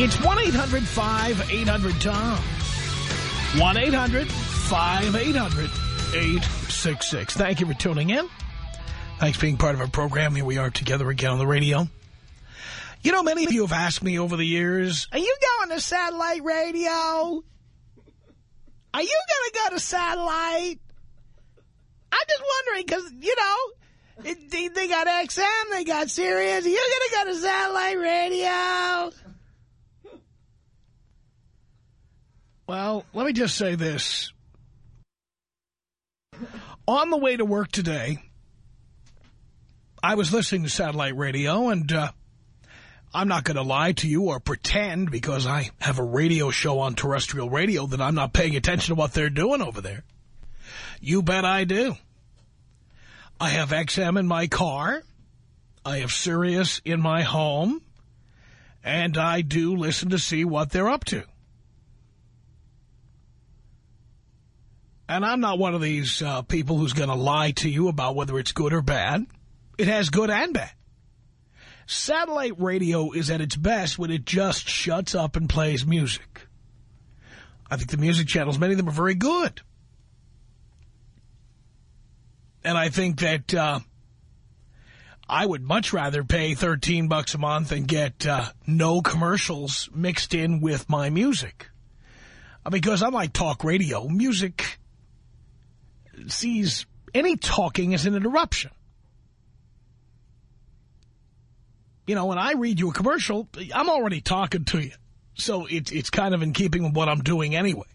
It's 1-800-5800-TOM. 1-800-5800-866. Thank you for tuning in. Thanks for being part of our program. Here we are together again on the radio. You know, many of you have asked me over the years, are you going to satellite radio? Are you going to go to satellite? I'm just wondering because, you know, they got XM, they got Sirius. Are you going to go to satellite radio? Well, let me just say this. On the way to work today, I was listening to satellite radio, and uh, I'm not going to lie to you or pretend because I have a radio show on terrestrial radio that I'm not paying attention to what they're doing over there. You bet I do. I have XM in my car. I have Sirius in my home. And I do listen to see what they're up to. And I'm not one of these uh, people who's going to lie to you about whether it's good or bad. It has good and bad. Satellite radio is at its best when it just shuts up and plays music. I think the music channels, many of them are very good. And I think that uh, I would much rather pay 13 bucks a month and get uh, no commercials mixed in with my music. Because unlike talk radio, music sees any talking as an interruption. You know, when I read you a commercial, I'm already talking to you. So it's, it's kind of in keeping with what I'm doing anyway.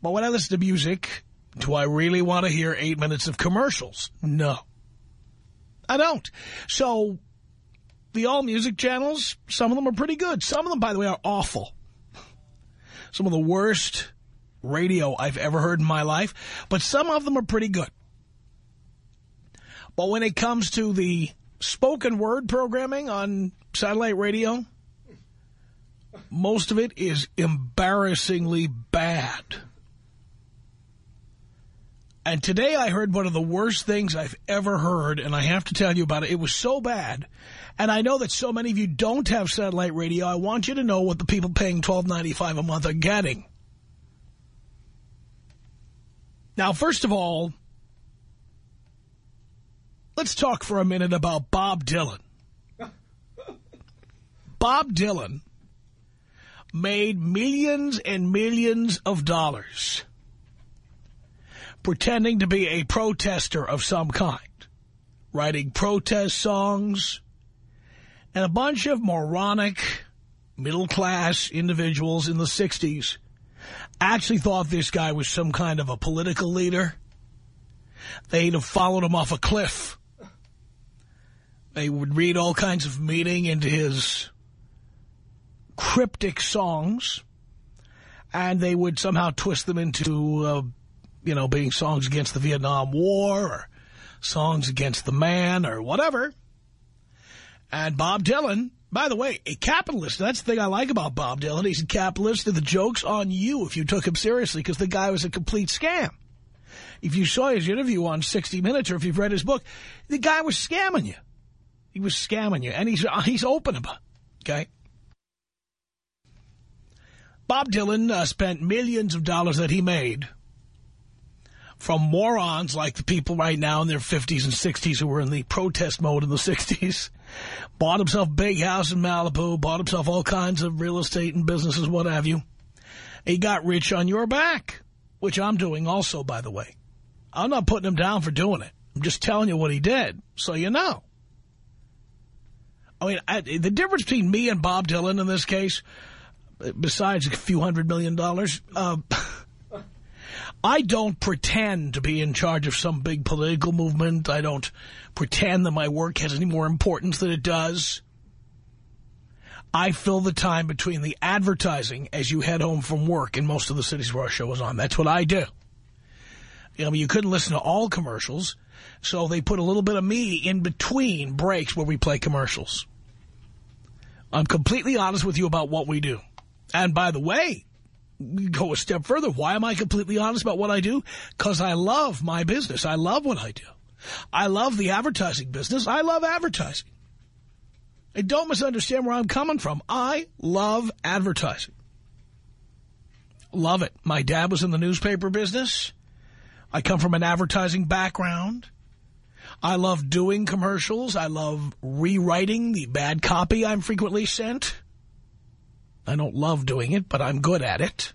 But when I listen to music, do I really want to hear eight minutes of commercials? No. I don't. So the all music channels, some of them are pretty good. Some of them, by the way, are awful. Some of the worst radio I've ever heard in my life, but some of them are pretty good. But when it comes to the spoken word programming on satellite radio, most of it is embarrassingly bad. And today I heard one of the worst things I've ever heard, and I have to tell you about it. It was so bad. And I know that so many of you don't have satellite radio. I want you to know what the people paying $12.95 a month are getting. Now, first of all, let's talk for a minute about Bob Dylan. Bob Dylan made millions and millions of dollars pretending to be a protester of some kind, writing protest songs, and a bunch of moronic middle-class individuals in the 60s actually thought this guy was some kind of a political leader. They'd have followed him off a cliff. They would read all kinds of meaning into his cryptic songs, and they would somehow twist them into, uh, you know, being songs against the Vietnam War or songs against the man or whatever. And Bob Dylan by the way, a capitalist, that's the thing I like about Bob Dylan. He's a capitalist, and the joke's on you if you took him seriously, because the guy was a complete scam. If you saw his interview on 60 Minutes, or if you've read his book, the guy was scamming you. He was scamming you, and he's, he's open about it, okay? Bob Dylan uh, spent millions of dollars that he made from morons like the people right now in their 50s and 60s who were in the protest mode in the 60s Bought himself a big house in Malibu, bought himself all kinds of real estate and businesses, what have you. He got rich on your back, which I'm doing also, by the way. I'm not putting him down for doing it. I'm just telling you what he did, so you know. I mean, I, the difference between me and Bob Dylan in this case, besides a few hundred million dollars, uh, I don't pretend to be in charge of some big political movement. I don't pretend that my work has any more importance than it does. I fill the time between the advertising as you head home from work in most of the cities where our show is on. That's what I do. I mean, you couldn't listen to all commercials, so they put a little bit of me in between breaks where we play commercials. I'm completely honest with you about what we do. And by the way, go a step further. Why am I completely honest about what I do? Because I love my business. I love what I do. I love the advertising business. I love advertising. And don't misunderstand where I'm coming from. I love advertising. Love it. My dad was in the newspaper business. I come from an advertising background. I love doing commercials. I love rewriting the bad copy I'm frequently sent. I don't love doing it, but I'm good at it.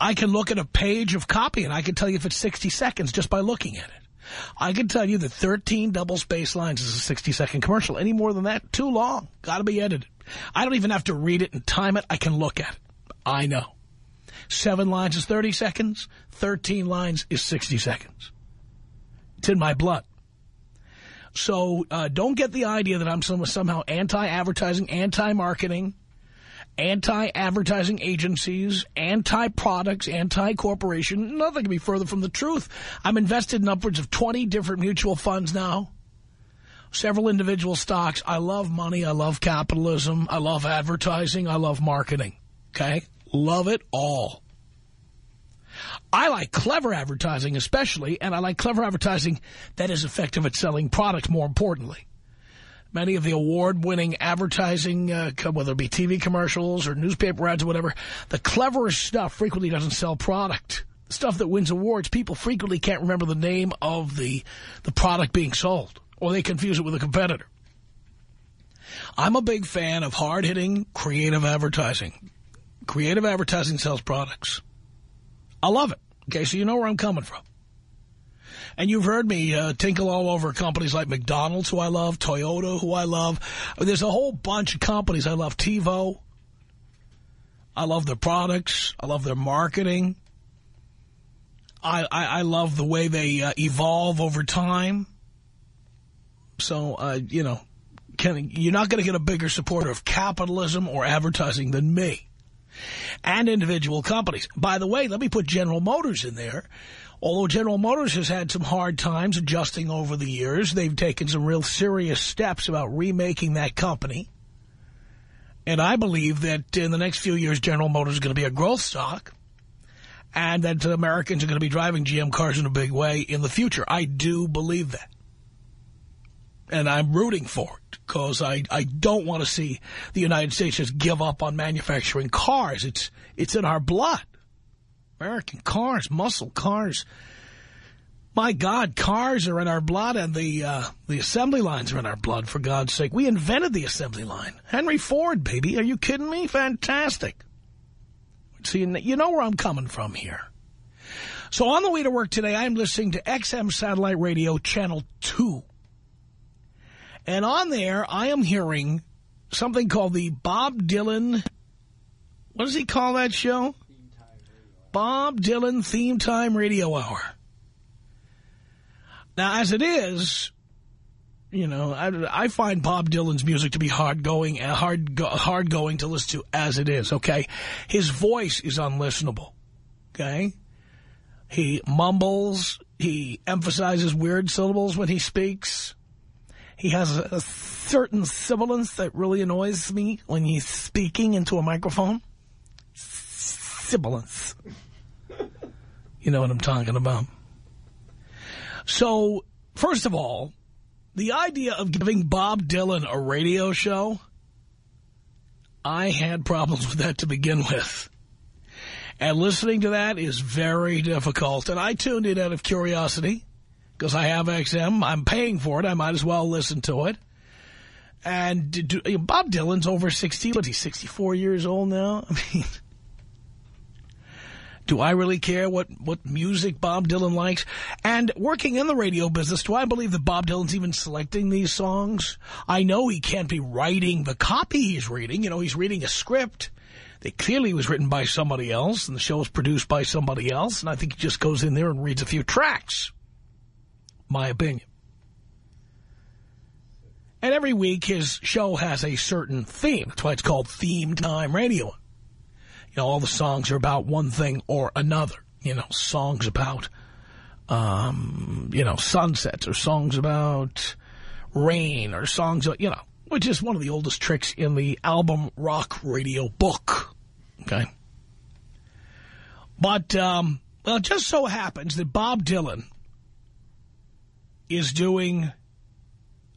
I can look at a page of copy and I can tell you if it's 60 seconds just by looking at it. I can tell you that 13 double space lines is a 60-second commercial. Any more than that, too long. Got to be edited. I don't even have to read it and time it. I can look at it. I know. Seven lines is 30 seconds. 13 lines is 60 seconds. It's in my blood. So uh, don't get the idea that I'm some, somehow anti-advertising, anti-marketing, anti-advertising agencies, anti-products, anti-corporation. Nothing can be further from the truth. I'm invested in upwards of 20 different mutual funds now. Several individual stocks. I love money. I love capitalism. I love advertising. I love marketing. Okay? Love it all. I like clever advertising especially, and I like clever advertising that is effective at selling products more importantly. Many of the award-winning advertising, uh, whether it be TV commercials or newspaper ads or whatever, the cleverest stuff frequently doesn't sell product. Stuff that wins awards, people frequently can't remember the name of the, the product being sold, or they confuse it with a competitor. I'm a big fan of hard-hitting, creative advertising. Creative advertising sells products. I love it. Okay, so you know where I'm coming from. And you've heard me uh, tinkle all over companies like McDonald's, who I love, Toyota, who I love. There's a whole bunch of companies I love. TiVo. I love their products. I love their marketing. I, I, I love the way they uh, evolve over time. So, uh, you know, can, you're not going to get a bigger supporter of capitalism or advertising than me and individual companies. By the way, let me put General Motors in there. Although General Motors has had some hard times adjusting over the years, they've taken some real serious steps about remaking that company. And I believe that in the next few years, General Motors is going to be a growth stock and that Americans are going to be driving GM cars in a big way in the future. I do believe that. And I'm rooting for it because I, I don't want to see the United States just give up on manufacturing cars. It's, it's in our blood. American cars, muscle cars. My God, cars are in our blood and the uh, the assembly lines are in our blood, for God's sake. We invented the assembly line. Henry Ford, baby. Are you kidding me? Fantastic. See, you know where I'm coming from here. So on the way to work today, I'm listening to XM Satellite Radio Channel 2. And on there, I am hearing something called the Bob Dylan, what does he call that show? Bob Dylan Theme Time Radio Hour. Now, as it is, you know, I, I find Bob Dylan's music to be hard going, uh, hard, go, hard going to listen to as it is. Okay, his voice is unlistenable. Okay, he mumbles. He emphasizes weird syllables when he speaks. He has a, a certain sibilance that really annoys me when he's speaking into a microphone sibilance. You know what I'm talking about. So, first of all, the idea of giving Bob Dylan a radio show, I had problems with that to begin with. And listening to that is very difficult. And I tuned in out of curiosity because I have XM. I'm paying for it. I might as well listen to it. And Bob Dylan's over 60. What's he, 64 years old now? I mean, do I really care what, what music Bob Dylan likes? And working in the radio business, do I believe that Bob Dylan's even selecting these songs? I know he can't be writing the copy he's reading. You know, he's reading a script that clearly was written by somebody else, and the show was produced by somebody else, and I think he just goes in there and reads a few tracks. My opinion. And every week his show has a certain theme. That's why it's called Theme Time Radio. You know, all the songs are about one thing or another. You know, songs about, um, you know, sunsets or songs about rain or songs, you know, which is one of the oldest tricks in the album rock radio book. Okay. But, um, well, it just so happens that Bob Dylan is doing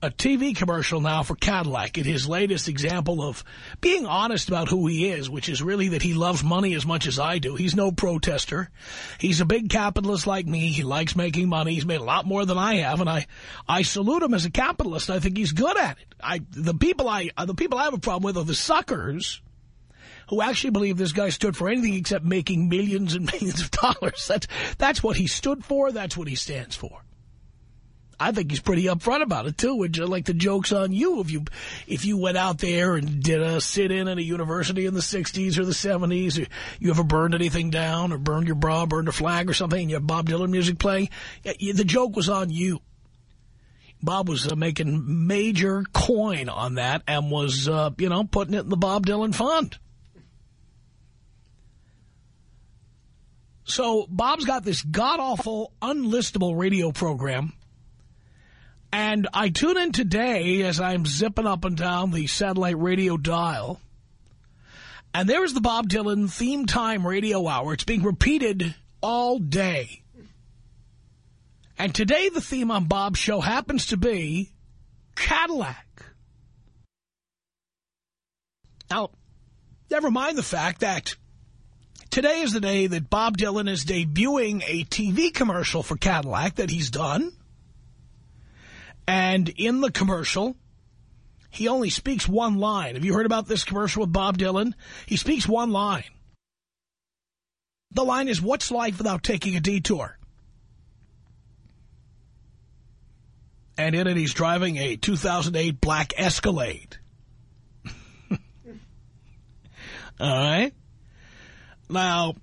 a TV commercial now for Cadillac in his latest example of being honest about who he is, which is really that he loves money as much as I do. He's no protester. He's a big capitalist like me. He likes making money. He's made a lot more than I have, and I, I salute him as a capitalist. I think he's good at it. I, the people I, uh, the people I have a problem with are the suckers who actually believe this guy stood for anything except making millions and millions of dollars. That's, that's what he stood for. That's what he stands for. I think he's pretty upfront about it too. Which like the jokes on you if you if you went out there and did a sit in at a university in the '60s or the '70s, or you ever burned anything down or burned your bra, burned a flag or something, and you have Bob Dylan music playing. The joke was on you. Bob was uh, making major coin on that and was, uh, you know, putting it in the Bob Dylan fund. So Bob's got this god-awful, unlistable radio program and I tune in today as I'm zipping up and down the satellite radio dial. And there is the Bob Dylan theme time radio hour. It's being repeated all day. And today the theme on Bob's show happens to be Cadillac. Now, never mind the fact that today is the day that Bob Dylan is debuting a TV commercial for Cadillac that he's done. And in the commercial, he only speaks one line. Have you heard about this commercial with Bob Dylan? He speaks one line. The line is, what's life without taking a detour? And in it, he's driving a 2008 black Escalade. All right? Now,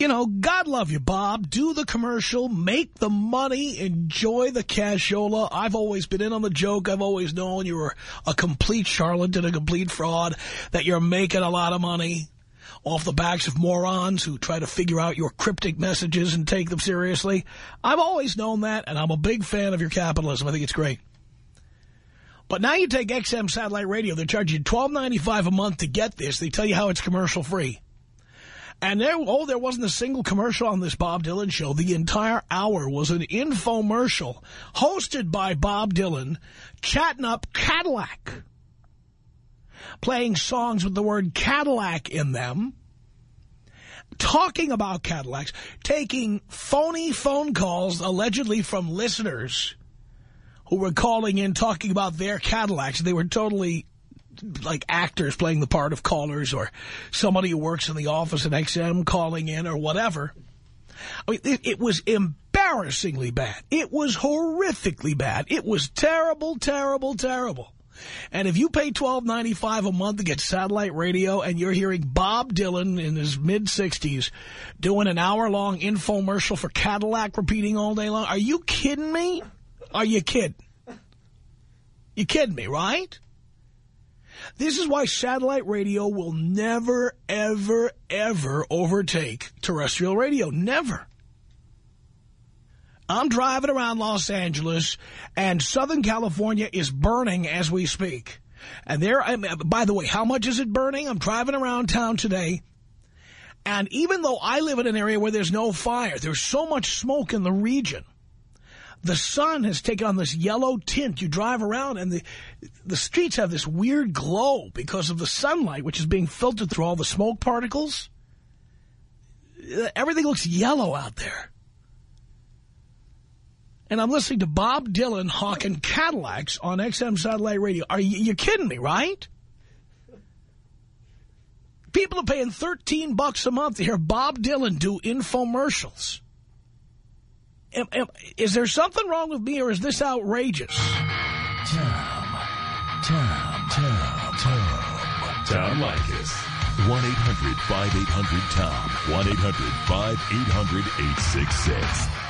you know, God love you, Bob. Do the commercial, make the money, enjoy the cashola. I've always been in on the joke. I've always known you were a complete charlatan, a complete fraud, that you're making a lot of money off the backs of morons who try to figure out your cryptic messages and take them seriously. I've always known that, and I'm a big fan of your capitalism. I think it's great. But now you take XM satellite radio. They're charging you $12.95 a month to get this. They tell you how it's commercial-free. And there, oh, there wasn't a single commercial on this Bob Dylan show. The entire hour was an infomercial hosted by Bob Dylan, chatting up Cadillac, playing songs with the word Cadillac in them, talking about Cadillacs, taking phony phone calls allegedly from listeners who were calling in talking about their Cadillacs. They were totally like actors playing the part of callers or somebody who works in the office at XM calling in or whatever. I mean, it, it was embarrassingly bad. It was horrifically bad. It was terrible, terrible, terrible. And if you pay $12.95 a month to get satellite radio and you're hearing Bob Dylan in his mid-60s doing an hour-long infomercial for Cadillac repeating all day long, are you kidding me? Are you kidding? You kidding me, right? This is why satellite radio will never, ever, ever overtake terrestrial radio. Never. I'm driving around Los Angeles, and Southern California is burning as we speak. And there, by the way, how much is it burning? I'm driving around town today, and even though I live in an area where there's no fire, there's so much smoke in the region the sun has taken on this yellow tint. You drive around and the the streets have this weird glow because of the sunlight, which is being filtered through all the smoke particles. Everything looks yellow out there. and I'm listening to Bob Dylan hawking Cadillacs on XM Satellite Radio. Are you you kidding me, right? People are paying 13 bucks a month to hear Bob Dylan do infomercials. Am, am, is there something wrong with me, or is this outrageous? Tom. Tom. Tom. Tom. Tom Leykis. 1-800-5800-TOM. 1-800-5800-866.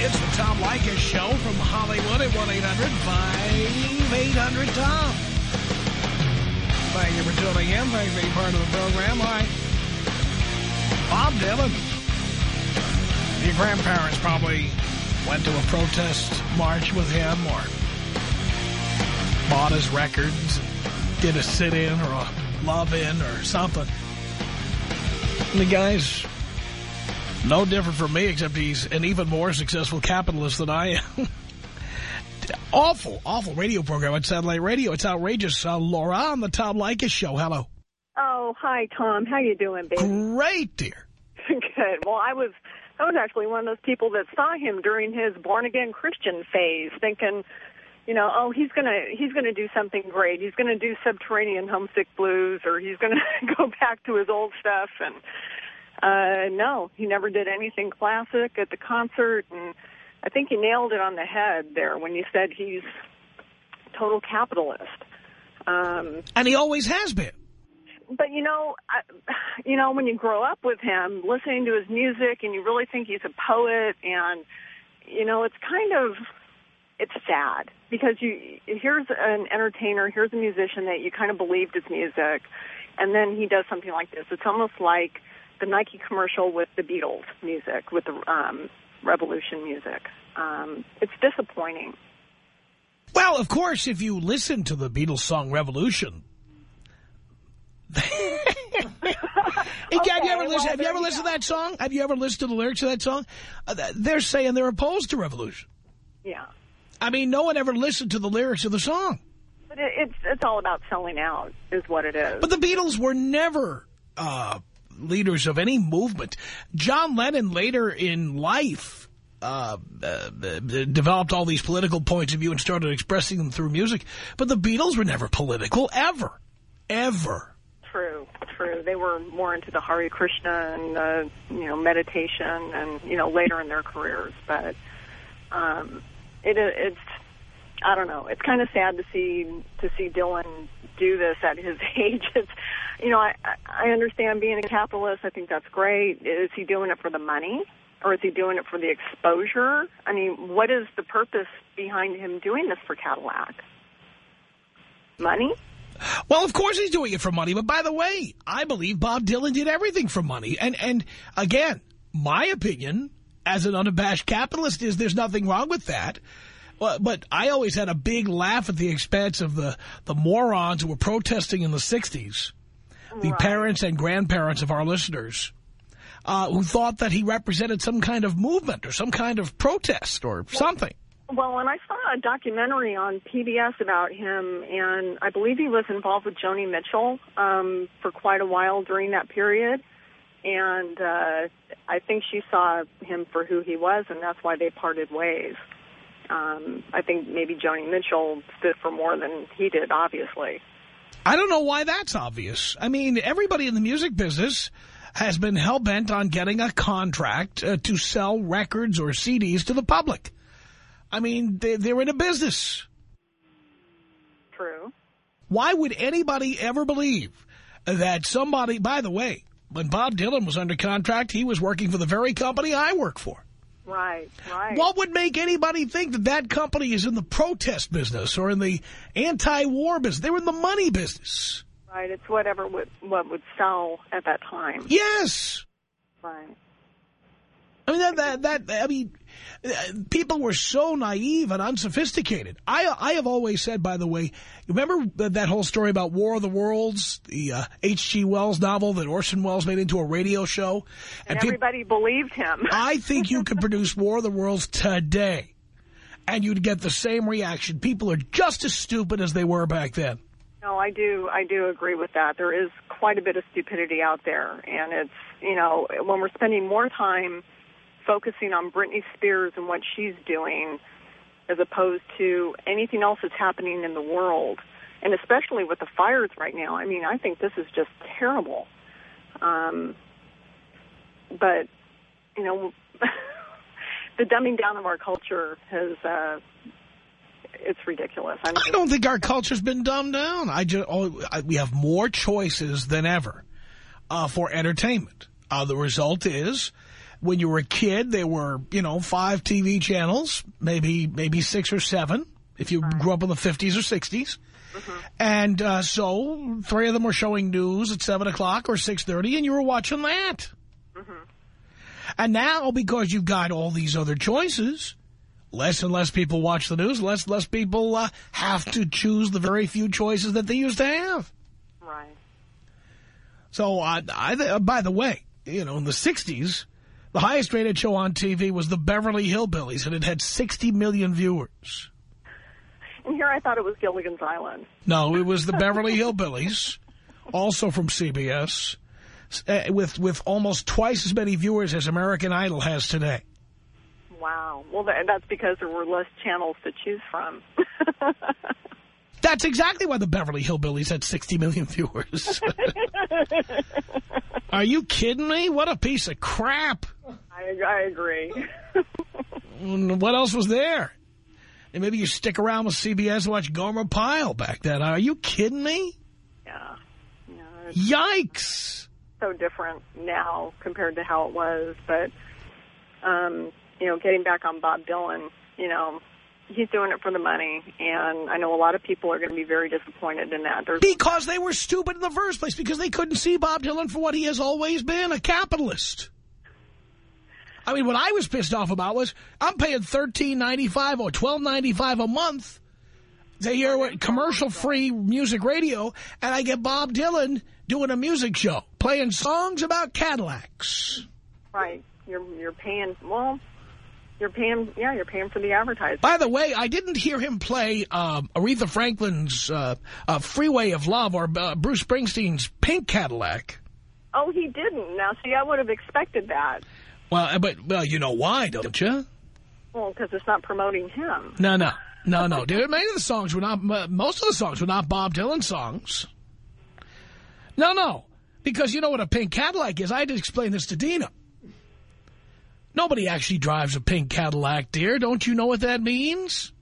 It's the Tom Leykis Show from Hollywood at 1-800-5800-TOM. Thank you for tuning in. Thanks for being part of the program. All right. Bob Dylan. Your grandparents probably went to a protest march with him or bought his records, did a sit-in or a love-in or something. And the guy's no different from me, except he's an even more successful capitalist than I am. awful, awful radio program on satellite radio. It's outrageous. Uh, Laura on the Tom Leykis show. Hello. Oh, hi, Tom. How you doing, baby? Great, dear. Good. Well, I was I was actually one of those people that saw him during his born-again Christian phase, thinking, you know, oh, he's gonna he's gonna do something great. He's gonna do Subterranean Homesick Blues, or he's gonna go back to his old stuff. And uh, no, he never did anything classic at the concert, and I think you nailed it on the head there when you said he's total capitalist. Um, and he always has been. But you know, I, you know, when you grow up with him, listening to his music, and you really think he's a poet, and you know, it's kind of it's sad because you here's an entertainer, here's a musician that you kind of believed his music, and then he does something like this. It's almost like the Nike commercial with the Beatles music, with the um, Revolution music. Um, it's disappointing. Well, of course, if you listen to the Beatles song Revolution. okay, have you ever well, listened? Have you ever listened to that song? Have you ever listened to the lyrics of that song? Uh, they're saying they're opposed to revolution. Yeah. I mean, no one ever listened to the lyrics of the song. But it, it's it's all about selling out, is what it is. But the Beatles were never uh, leaders of any movement. John Lennon later in life uh, uh, developed all these political points of view and started expressing them through music. But the Beatles were never political, ever. Ever. True, true. They were more into the Hare Krishna and uh, you know meditation, and you know later in their careers. But um, it it's I don't know. It's kind of sad to see to see Dylan do this at his age. It's you know I I understand being a capitalist. I think that's great. Is he doing it for the money? Or is he doing it for the exposure? I mean, what is the purpose behind him doing this for Cadillac? Money? Well, of course he's doing it for money. But by the way, I believe Bob Dylan did everything for money. And, and again, my opinion as an unabashed capitalist is there's nothing wrong with that. But, but I always had a big laugh at the expense of the, the morons who were protesting in the 60s, the Right. parents and grandparents of our listeners, uh, who thought that he represented some kind of movement or some kind of protest or something. Well, and I saw a documentary on PBS about him, and I believe he was involved with Joni Mitchell um, for quite a while during that period. And uh, I think she saw him for who he was, and that's why they parted ways. Um, I think maybe Joni Mitchell stood for more than he did, obviously. I don't know why that's obvious. I mean, everybody in the music business has been hell-bent on getting a contract uh, to sell records or CDs to the public. I mean, they, they're in a business. True. Why would anybody ever believe that somebody, by the way, when Bob Dylan was under contract, he was working for the very company I work for. Right, right. What would make anybody think that that company is in the protest business or in the anti-war business? They were in the money business. right, it's whatever would, what would sell at that time. Yes. Right. I mean, that, that, that, I mean, uh, people were so naive and unsophisticated. I I have always said, by the way, remember that whole story about War of the Worlds, the H.G. Uh, Wells novel that Orson Welles made into a radio show? And, and everybody believed him. I think you could produce War of the Worlds today, and you'd get the same reaction. People are just as stupid as they were back then. No, I do. I do agree with that. There is quite a bit of stupidity out there, and it's you know when we're spending more time focusing on Britney Spears and what she's doing as opposed to anything else that's happening in the world, and especially with the fires right now. I mean, I think this is just terrible. Um, but you know, the dumbing down of our culture has. Uh, it's ridiculous. I, mean, I don't think our culture's been dumbed down. I just oh, we have more choices than ever uh, for entertainment. Uh, the result is when you were a kid, there were, you know, five TV channels, maybe maybe six or seven, if you grew up in the 50s or 60s. Mm -hmm. And uh, so three of them were showing news at 7 o'clock or 6.30, and you were watching that. Mm -hmm. And now, because you've got all these other choices, less and less people watch the news, less and less people uh, have to choose the very few choices that they used to have. Right. So, uh, I, by the way, you know, in the 60s, the highest rated show on TV was the Beverly Hillbillies, and it had 60 million viewers. And here I thought it was Gilligan's Island. No, it was the Beverly Hillbillies, also from CBS, uh, with, with almost twice as many viewers as American Idol has today. Wow. Well, that's because there were less channels to choose from. That's exactly why the Beverly Hillbillies had 60 million viewers. Are you kidding me? What a piece of crap. I, I agree. what else was there? And maybe you stick around with CBS and watch Gomer Pyle back then. Are you kidding me? Yeah. yeah Yikes. So different now compared to how it was. But, um, you know, getting back on Bob Dylan, you know, he's doing it for the money, and I know a lot of people are going to be very disappointed in that. There's because they were stupid in the first place, because they couldn't see Bob Dylan for what he has always been, a capitalist. I mean, what I was pissed off about was I'm paying $13.95 or $12.95 a month to hear commercial-free music radio, and I get Bob Dylan doing a music show, playing songs about Cadillacs. Right. You're, you're paying, well, you're paying, yeah, you're paying for the advertising. By the way, I didn't hear him play um, Aretha Franklin's uh, uh, Freeway of Love or uh, Bruce Springsteen's Pink Cadillac. Oh, he didn't. Now, see, I would have expected that. Well, uh, but, well, you know why, don't you? Well, because it's not promoting him. No, no. No, no. Dude, many of the songs were not, most of the songs were not Bob Dylan songs. No, no. Because you know what a pink Cadillac is. I had to explain this to Dina. Nobody actually drives a pink Cadillac, dear. Don't you know what that means?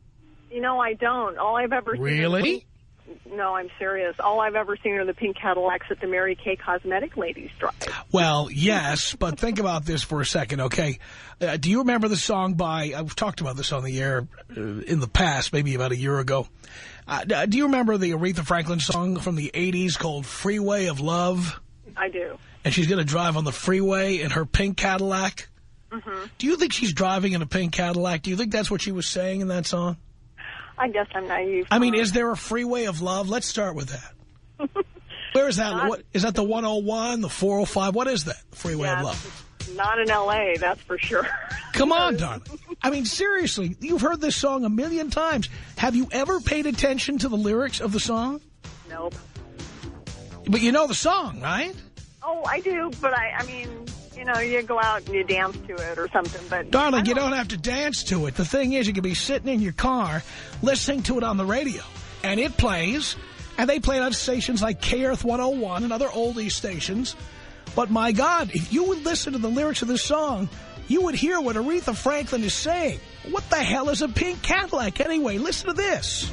You know, I don't. All I've ever really? seen... No, I'm serious. All I've ever seen are the pink Cadillacs that the Mary Kay Cosmetic ladies drive. Well, yes, but think about this for a second, okay? Uh, do you remember the song by... I've talked about this on the air uh, in the past, maybe about a year ago. Uh, do you remember the Aretha Franklin song from the 80s called Freeway of Love? I do. And she's going to drive on the freeway in her pink Cadillac? Mm -hmm. Do you think she's driving in a pink Cadillac? Do you think that's what she was saying in that song? I guess I'm naive. I mean, is there a freeway of love? Let's start with that. Where is that? Not, what, is that the 101, the 405? What is that, the freeway yeah, of love? Not in L.A., that's for sure. Come on, darling. I mean, seriously, you've heard this song a million times. Have you ever paid attention to the lyrics of the song? Nope. But you know the song, right? Oh, I do, but I, I mean, you know, you go out and you dance to it or something. But Darling, don't... you don't have to dance to it. The thing is, you can be sitting in your car listening to it on the radio, and it plays, and they play it on stations like KEarth 101 and other oldie stations. But my God, if you would listen to the lyrics of this song, you would hear what Aretha Franklin is saying. What the hell is a pink Cadillac anyway? Listen to this.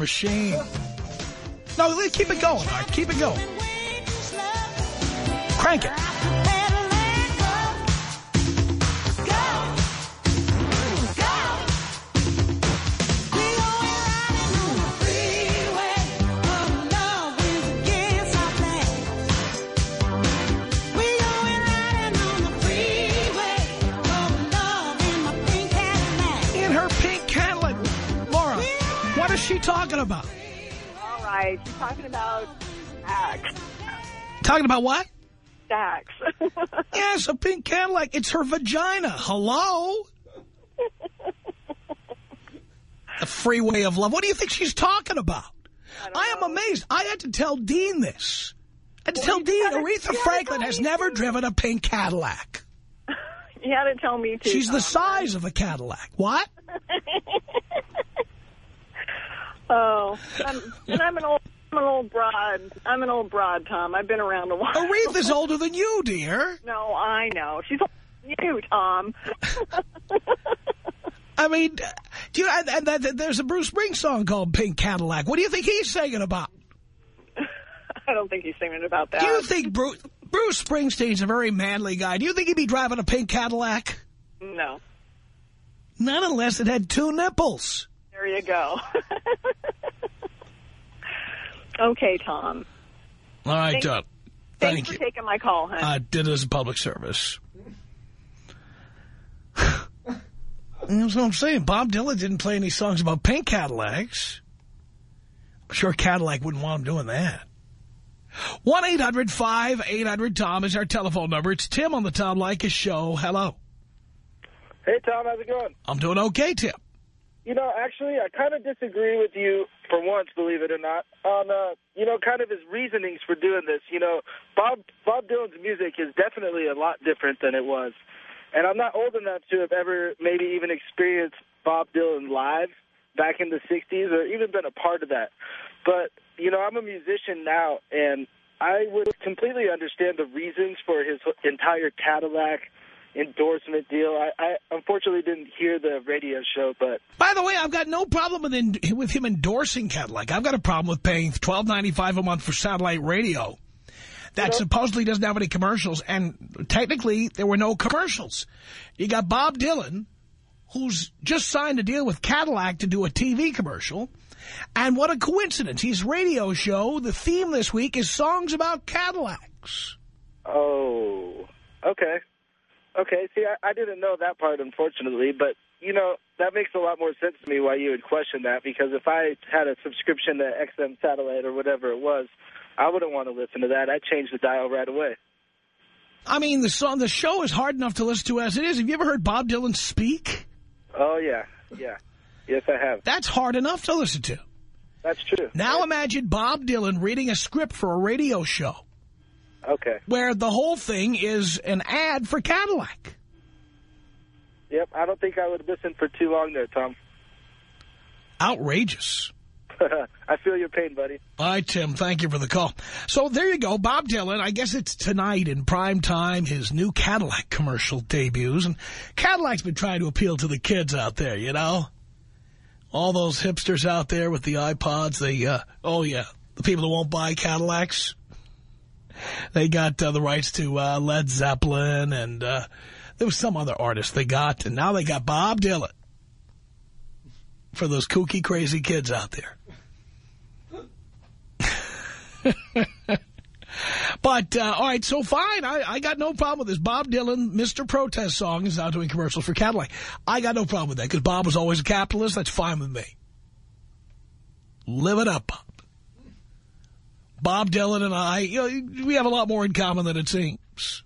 Machine. No, keep it going. Keep it going. Crank it. She's talking about Dax. Talking about what? Dax. Yes, a pink Cadillac. It's her vagina. Hello? A freeway of love. What do you think she's talking about? I, am amazed. I had to tell Dean this. I had to tell Dean Aretha Franklin has never driven a pink Cadillac. you had to tell me, too. She's the size of a Cadillac. What? Oh, I'm, and I'm an old, I'm an old broad. I'm an old broad, Tom. I've been around a while. Aretha's older than you, dear. No, I know. She's older than you, Tom. I mean, do you, and, that, there's a Bruce Springsteen song called Pink Cadillac. What do you think he's singing about? I don't think he's singing about that. Do you think Bruce, Bruce Springsteen's a very manly guy? Do you think he'd be driving a pink Cadillac? No. Not unless it had two nipples. There you go. okay, Tom. All right, Thanks- uh, Thanks thank for taking my call, hon. I did it as a public service. That's what I'm saying. Bob Dylan didn't play any songs about pink Cadillacs. I'm sure Cadillac wouldn't want him doing that. 1-800-5800-TOM is our telephone number. It's Tim on the Tom Leykis Show. Hello. Hey, Tom, how's it going? I'm doing okay, Tim. You know, actually, I kind of disagree with you for once, believe it or not, on, uh, you know, kind of his reasonings for doing this. You know, Bob Bob Dylan's music is definitely a lot different than it was. And I'm not old enough to have ever maybe even experienced Bob Dylan live back in the 60s or even been a part of that. But, you know, I'm a musician now, and I would completely understand the reasons for his entire Cadillac endorsement deal. I, I unfortunately didn't hear the radio show, but By the way, I've got no problem with, in, with him endorsing Cadillac. I've got a problem with paying $12.95 a month for satellite radio that supposedly doesn't have any commercials. And technically, there were no commercials. You got Bob Dylan, who's just signed a deal with Cadillac to do a TV commercial. And what a coincidence. His radio show, the theme this week is songs about Cadillacs. oh, okay. Okay, see, I, I didn't know that part, unfortunately, but, you know, that makes a lot more sense to me why you would question that, because if I had a subscription to XM Satellite or whatever it was, I wouldn't want to listen to that. I'd change the dial right away. I mean, the song, the show is hard enough to listen to as it is. Have you ever heard Bob Dylan speak? Oh, yeah, yeah. Yes, I have. That's hard enough to listen to. That's true. Now imagine Bob Dylan reading a script for a radio show Okay. where the whole thing is an ad for Cadillac. Yep, I don't think I would listen for too long there, Tom. Outrageous. I feel your pain, buddy. All right, Tim, thank you for the call. So there you go, Bob Dylan. I guess it's tonight in prime time. His new Cadillac commercial debuts. And Cadillac's been trying to appeal to the kids out there, you know? All those hipsters out there with the iPods, they, uh, oh yeah, the people who won't buy Cadillacs. They got uh, the rights to uh, Led Zeppelin and uh, there was some other artist they got. And now they got Bob Dylan for those kooky, crazy kids out there. But, uh, all right, so fine. I, I got no problem with this. Bob Dylan, Mr. Protest song, is now doing commercials for Cadillac. I got no problem with that because Bob was always a capitalist. That's fine with me. Live it up, Bob. Bob Dylan and I, you know, we have a lot more in common than it seems.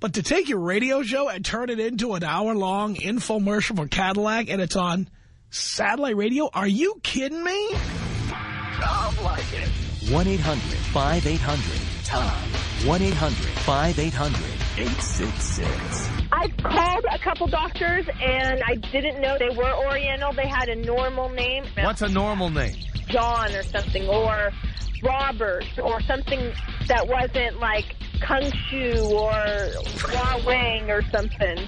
But to take your radio show and turn it into an hour-long infomercial for Cadillac and it's on satellite radio, are you kidding me? I Tom it. 1-800-5800-TOM. 1-800-5800-866. I've called a couple doctors, and I didn't know they were Oriental. They had a normal name. What's a normal name? John or something, or Robert, or something that wasn't like Kung Shu or Hua Wang or something.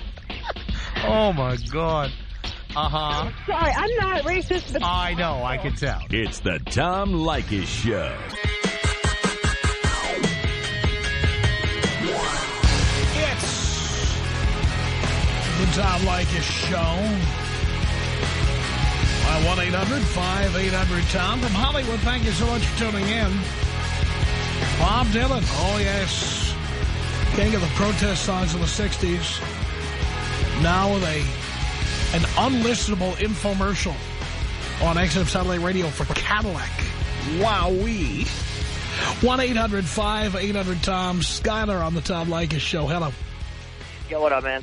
Oh, my God. Uh-huh. Sorry, I'm not racist, but I know, I can tell. It's the Tom Leykis Show. It's the Tom Leykis Show. By 1-800-5800-TOM from Hollywood. Thank you so much for tuning in. Bob Dylan. Oh, yes. King of the protest songs of the 60s. Now with a an unlistenable infomercial on XM Satellite Radio for Cadillac. Wowee. 1-800-5800-TOM. Skyler on the Tom Leykis Show. Hello. Yo, what up, man?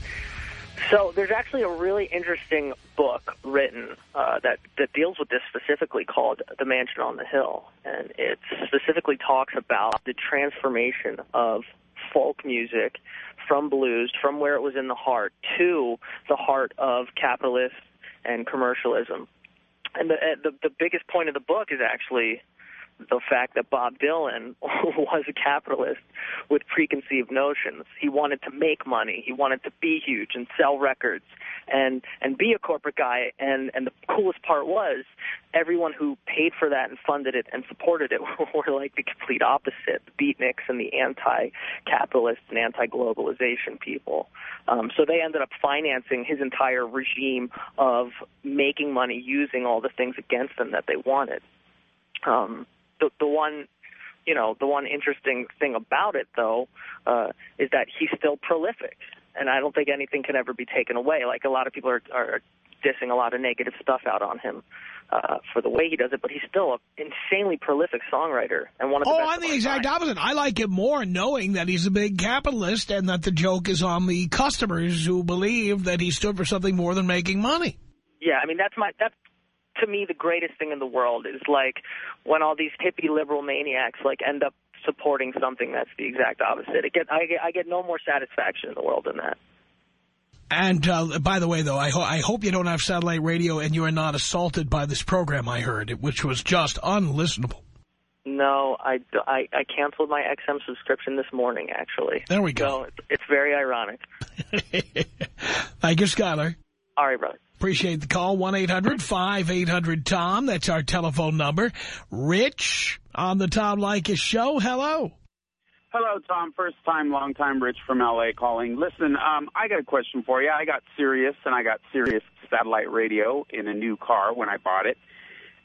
So there's actually a really interesting book written uh, that that deals with this specifically called The Mansion on the Hill, and it specifically talks about the transformation of folk music from blues, from where it was in the heart, to the heart of capitalism and commercialism. And the, uh, the the biggest point of the book is actually the fact that Bob Dylan was a capitalist with preconceived notions. He wanted to make money. He wanted to be huge and sell records and and be a corporate guy. And and the coolest part was everyone who paid for that and funded it and supported it were like the complete opposite, the beatniks and the anti-capitalist and anti-globalization people. Um, so they ended up financing his entire regime of making money using all the things against them that they wanted. Um, the the one you know the one interesting thing about it though uh is that he's still prolific and i don't think anything can ever be taken away like a lot of people are are dissing a lot of negative stuff out on him uh for the way he does it but he's still an insanely prolific songwriter and one of the Oh, I'm the exact time. opposite. I like him more knowing that he's a big capitalist and that the joke is on the customers who believe that he stood for something more than making money. Yeah, I mean that's my that's to me the greatest thing in the world is like when all these hippie liberal maniacs like end up supporting something that's the exact opposite. It get I get I get no more satisfaction in the world than that. And uh, by the way, though, I, ho I hope you don't have satellite radio and you are not assaulted by this program I heard, which was just unlistenable. No, I, I, I canceled my XM subscription this morning, actually. There we go. So it's, it's very ironic. Thank you, Skyler. All right, brother. Appreciate the call. 1-800-5800-TOM. That's our telephone number. Rich on the Tom Leykis show. Hello. Hello, Tom. First time, long time, Rich from L.A. calling. Listen, um, I got a question for you. I got Sirius, and I got Sirius satellite radio in a new car when I bought it.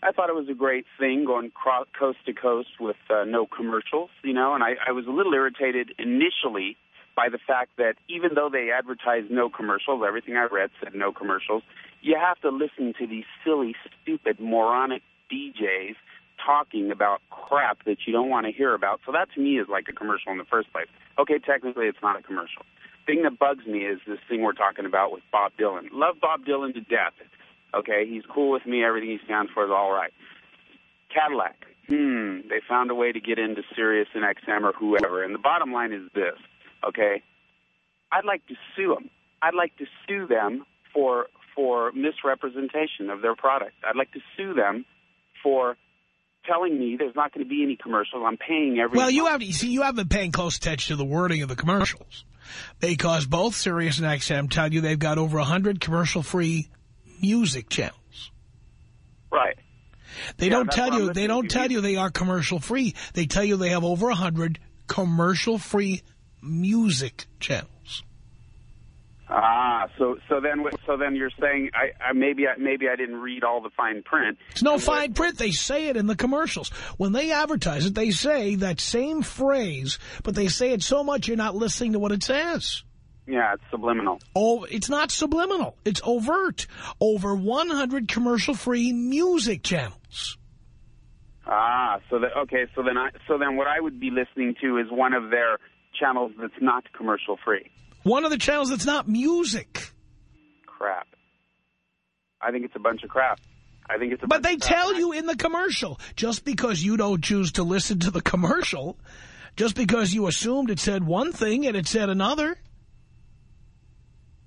I thought it was a great thing going coast to coast with uh, no commercials, you know, and I, I was a little irritated initially by the fact that even though they advertised no commercials, everything I read said no commercials, you have to listen to these silly, stupid, moronic DJs talking about crap that you don't want to hear about. So that to me is like a commercial in the first place. Okay, technically it's not a commercial. Thing that bugs me is this thing we're talking about with Bob Dylan. Love Bob Dylan to death. Okay, he's cool with me. Everything he stands for is all right. Cadillac. Hmm. They found a way to get into Sirius and XM or whoever. And the bottom line is this. Okay, I'd like to sue them. I'd like to sue them for for misrepresentation of their product. I'd like to sue them for telling me there's not going to be any commercials. I'm paying every. Well, you have you see, you have been paying close attention to the wording of the commercials because both Sirius and XM tell you they've got over 100 commercial-free music channels. right. They Yeah, don't tell you they don't tell you they are commercial-free. They tell you they have over a 100 commercial-free music channels. Ah, so so then so then you're saying I, I maybe I, maybe I didn't read all the fine print. It's no fine print. They say it in the commercials. When they advertise it, they say that same phrase, but they say it so much you're not listening to what it says. Yeah, it's subliminal. Oh, it's not subliminal. It's overt. Over 100 commercial-free music channels. Ah, so that okay, so then I so then what I would be listening to is one of their channels that's not commercial free. One of the channels that's not music. Crap. I think it's a bunch of crap. I think it's a But they of crap. tell you in the commercial, just because you don't choose to listen to the commercial, just because you assumed it said one thing and it said another,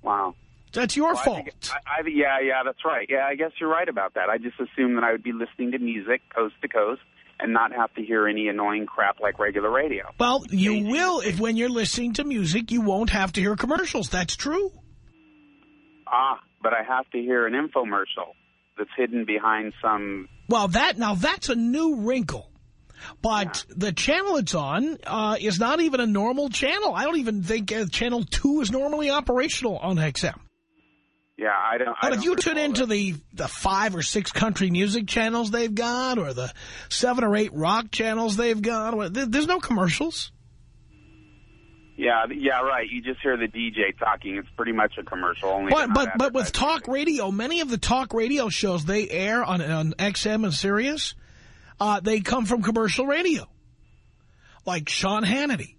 Wow. that's your Well, I fault. think- I, I, yeah, yeah, that's right. Yeah, I guess you're right about that. I just assumed that I would be listening to music coast to coast and not have to hear any annoying crap like regular radio. well, you will if when you're listening to music, you won't have to hear commercials. That's true. Ah, but I have to hear an infomercial that's hidden behind some. Well, that now that's a new wrinkle. But yeah. the channel it's on uh, is not even a normal channel. I don't even think uh, Channel 2 is normally operational on XM. Yeah, I don't. But I if you tune into the the five or six country music channels they've got, or the seven or eight rock channels they've got, there's no commercials. Yeah, yeah, right. You just hear the DJ talking. It's pretty much a commercial. Only but but but with talk radio, many of the talk radio shows they air on on XM and Sirius, uh, they come from commercial radio, like Sean Hannity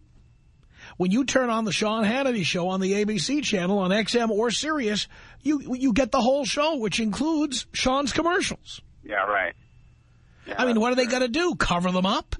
when you turn on the Sean Hannity show on the ABC channel on XM or Sirius, you you get the whole show, which includes Sean's commercials. Yeah, right. Yeah, I mean, what are they going to do? Cover them up?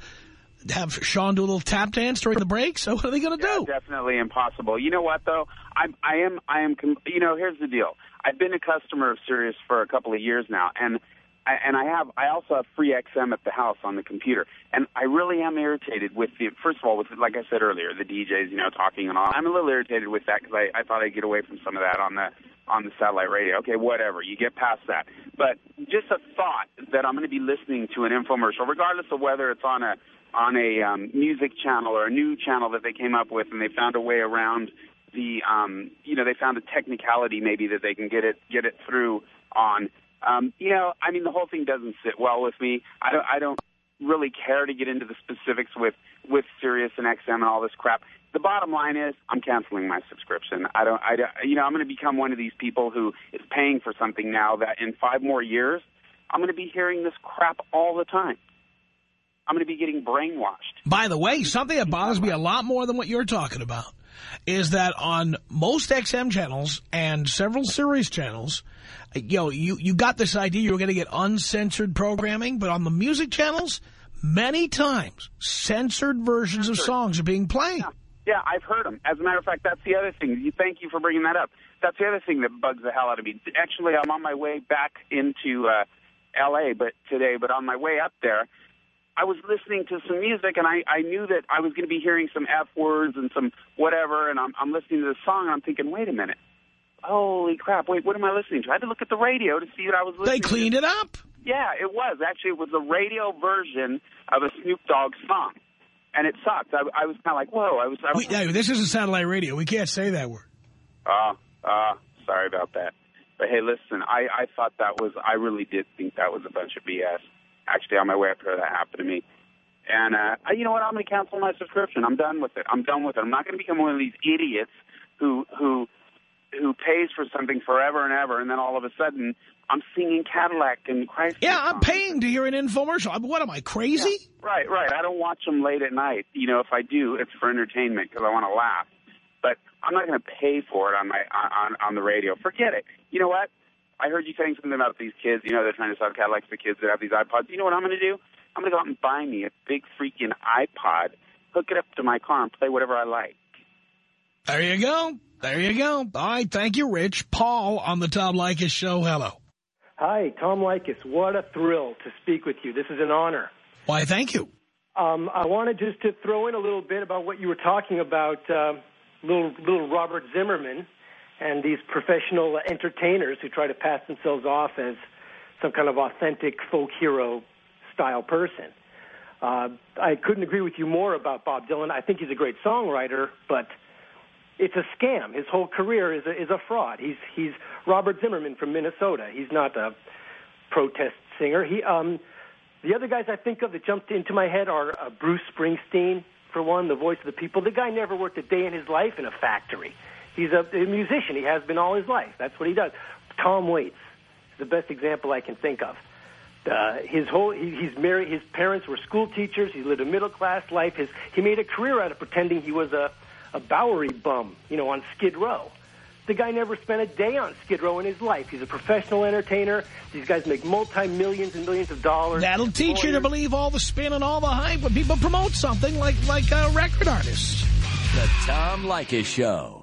Have Sean do a little tap dance during the break? So what are they going to yeah, do? Definitely impossible. You know what, though? I'm, I am, I am, you know, here's the deal. I've been a customer of Sirius for a couple of years now, and And I have I also have free XM at the house on the computer, and I really am irritated with the first of all with like I said earlier the DJs you know talking and all. I'm a little irritated with that because I, I thought I'd get away from some of that on the on the satellite radio. Okay, whatever, you get past that. But just a thought that I'm going to be listening to an infomercial, regardless of whether it's on a on a um, music channel or a new channel that they came up with, and they found a way around the um, you know they found a technicality maybe that they can get it get it through on um, you know, I mean, the whole thing doesn't sit well with me. I don't, I don't really care to get into the specifics with with Sirius and XM and all this crap. The bottom line is, I'm canceling my subscription. I don't, I, don't, you know, I'm going to become one of these people who is paying for something now that in five more years, I'm going to be hearing this crap all the time. I'm going to be getting brainwashed. By the way, something that bothers me a lot more than what you're talking about is that on most XM channels and several Sirius channels, you know, you, you got this idea you were going to get uncensored programming, but on the music channels, many times censored versions censored. of songs are being played. Yeah. yeah, I've heard them. As a matter of fact, that's the other thing. You, thank you for bringing that up. That's the other thing that bugs the hell out of me. Actually, I'm on my way back into uh, L.A. but today, but on my way up there, I was listening to some music, and I, I knew that I was going to be hearing some F words and some whatever, and I'm, I'm listening to the song, and I'm thinking, wait a minute holy crap, wait, what am I listening to? I had to look at the radio to see what I was listening to. They cleaned to. it up. Yeah, it was. Actually, it was a radio version of a Snoop Dogg song. And it sucked. I, I was kind of like, whoa. I was. I was we, yeah, this isn't satellite radio. We can't say that word. Uh, uh, sorry about that. But hey, listen, I, I thought that was, I really did think that was a bunch of BS. Actually, on my way up here, that happened to me. And, uh, you know what? I'm going to cancel my subscription. I'm done with it. I'm done with it. I'm not going to become one of these idiots who, who, who pays for something forever and ever, and then all of a sudden I'm singing Cadillac and Christ. Yeah, I'm paying to hear an infomercial. What am I crazy? Yeah, right, right. I don't watch them late at night. You know, if I do, it's for entertainment because I want to laugh. But I'm not going to pay for it on my on on the radio. Forget it. You know what? I heard you saying something about these kids. You know, they're trying to sell Cadillacs to kids that have these iPods. You know what I'm going to do? I'm going to go out and buy me a big freaking iPod, hook it up to my car, and play whatever I like. There you go. There you go. All right. Thank you, Rich. Paul on the Tom Leykis show. Hello. Hi, Tom Leykis. What a thrill to speak with you. This is an honor. Why, thank you. Um, I wanted just to throw in a little bit about what you were talking about, uh, little, little Robert Zimmerman and these professional entertainers who try to pass themselves off as some kind of authentic folk hero style person. Uh, I couldn't agree with you more about Bob Dylan. I think he's a great songwriter, but – it's a scam. His whole career is a, is a fraud. He's he's Robert Zimmerman from Minnesota. He's not a protest singer. He um, the other guys I think of that jumped into my head are uh, Bruce Springsteen for one, the voice of the people. The guy never worked a day in his life in a factory. He's a, a musician. He has been all his life. That's what he does. Tom Waits is the best example I can think of. Uh, his whole he, he's married. His parents were school teachers. He lived a middle class life. His he made a career out of pretending he was a a Bowery bum, you know, on Skid Row. The guy never spent a day on Skid Row in his life. He's a professional entertainer. These guys make multi-millions and millions of dollars. That'll teach lawyers. you to believe all the spin and all the hype when people promote something like, like a record artist. The Tom Leykis Show.